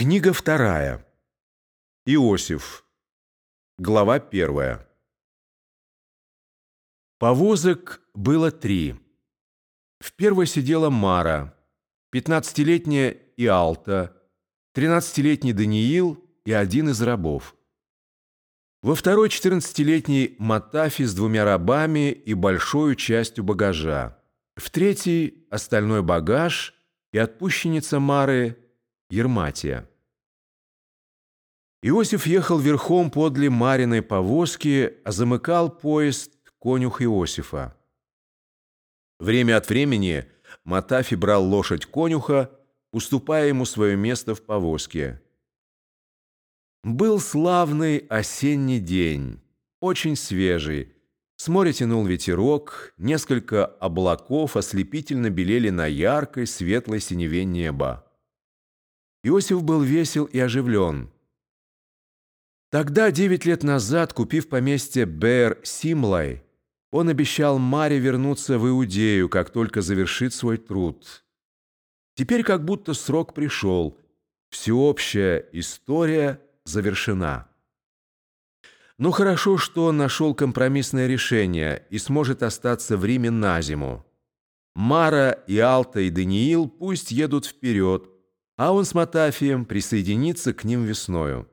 Книга вторая. Иосиф. Глава первая. Повозок было три. В первой сидела Мара, пятнадцатилетняя Иалта, тринадцатилетний Даниил и один из рабов. Во второй четырнадцатилетний Матафи с двумя рабами и большой частью багажа. В третий – остальной багаж и отпущенница Мары Ерматия. Иосиф ехал верхом подле Мариной повозки, а замыкал поезд конюх Иосифа. Время от времени Матафи брал лошадь конюха, уступая ему свое место в повозке. Был славный осенний день, очень свежий. С моря тянул ветерок, несколько облаков ослепительно белели на яркой, светлой синеве неба. Иосиф был весел и оживлен. Тогда, девять лет назад, купив поместье Бер Симлай, он обещал Маре вернуться в Иудею, как только завершит свой труд. Теперь как будто срок пришел, всеобщая история – завершена. Но хорошо, что он нашел компромиссное решение и сможет остаться в Риме на зиму. Мара и Алта и Даниил пусть едут вперед, а он с Матафием присоединится к ним весною.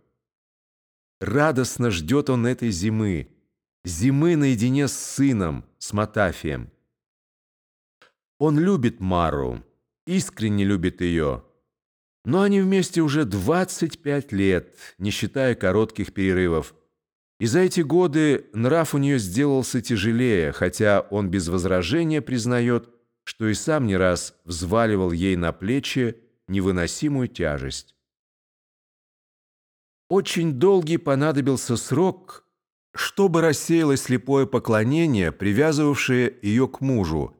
Радостно ждет он этой зимы, зимы наедине с сыном, с Матафием. Он любит Мару, искренне любит ее, но они вместе уже 25 лет, не считая коротких перерывов. И за эти годы нрав у нее сделался тяжелее, хотя он без возражения признает, что и сам не раз взваливал ей на плечи невыносимую тяжесть. Очень долгий понадобился срок, чтобы рассеялось слепое поклонение, привязывавшее ее к мужу,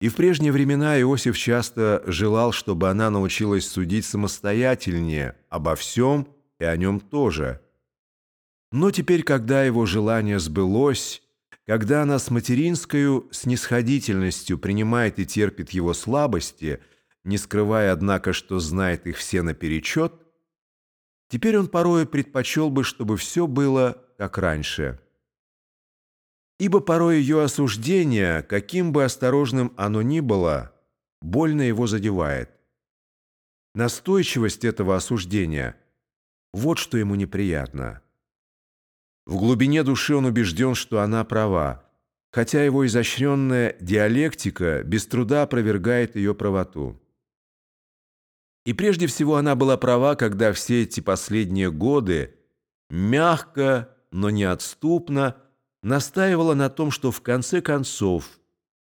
и в прежние времена Иосиф часто желал, чтобы она научилась судить самостоятельнее обо всем и о нем тоже. Но теперь, когда его желание сбылось, когда она с материнской снисходительностью принимает и терпит его слабости, не скрывая, однако, что знает их все наперечет, теперь он порой предпочел бы, чтобы все было как раньше – ибо порой ее осуждение, каким бы осторожным оно ни было, больно его задевает. Настойчивость этого осуждения – вот что ему неприятно. В глубине души он убежден, что она права, хотя его изощренная диалектика без труда опровергает ее правоту. И прежде всего она была права, когда все эти последние годы мягко, но неотступно – настаивала на том, что в конце концов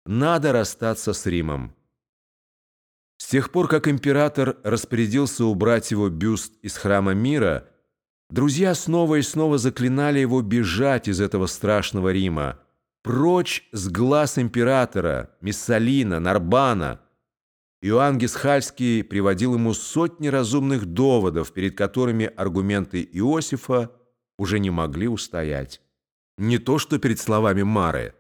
надо расстаться с Римом. С тех пор, как император распорядился убрать его бюст из храма мира, друзья снова и снова заклинали его бежать из этого страшного Рима, прочь с глаз императора, Миссалина, Нарбана. Иоанн Гисхальский приводил ему сотни разумных доводов, перед которыми аргументы Иосифа уже не могли устоять не то что перед словами Мары.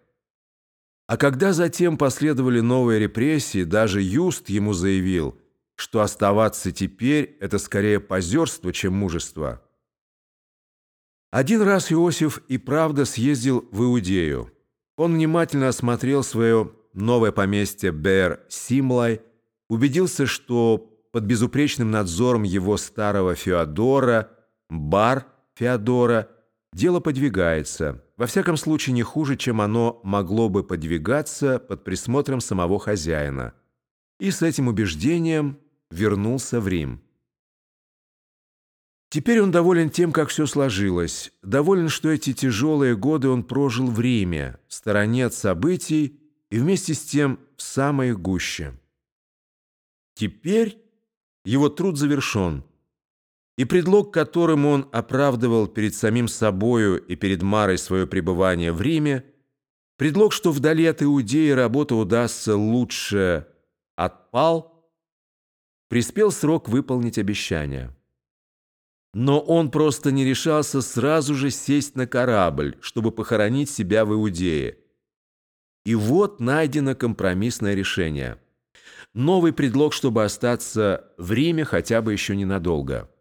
А когда затем последовали новые репрессии, даже Юст ему заявил, что оставаться теперь – это скорее позерство, чем мужество. Один раз Иосиф и правда съездил в Иудею. Он внимательно осмотрел свое новое поместье Бер-Симлай, убедился, что под безупречным надзором его старого Феодора, бар Феодора – Дело подвигается, во всяком случае не хуже, чем оно могло бы подвигаться под присмотром самого хозяина. И с этим убеждением вернулся в Рим. Теперь он доволен тем, как все сложилось, доволен, что эти тяжелые годы он прожил в Риме, в стороне от событий и вместе с тем в самой гуще. Теперь его труд завершен – и предлог, которым он оправдывал перед самим собою и перед Марой свое пребывание в Риме, предлог, что вдали от Иудеи работа удастся лучше, отпал, приспел срок выполнить обещание. Но он просто не решался сразу же сесть на корабль, чтобы похоронить себя в Иудее. И вот найдено компромиссное решение. Новый предлог, чтобы остаться в Риме хотя бы еще ненадолго –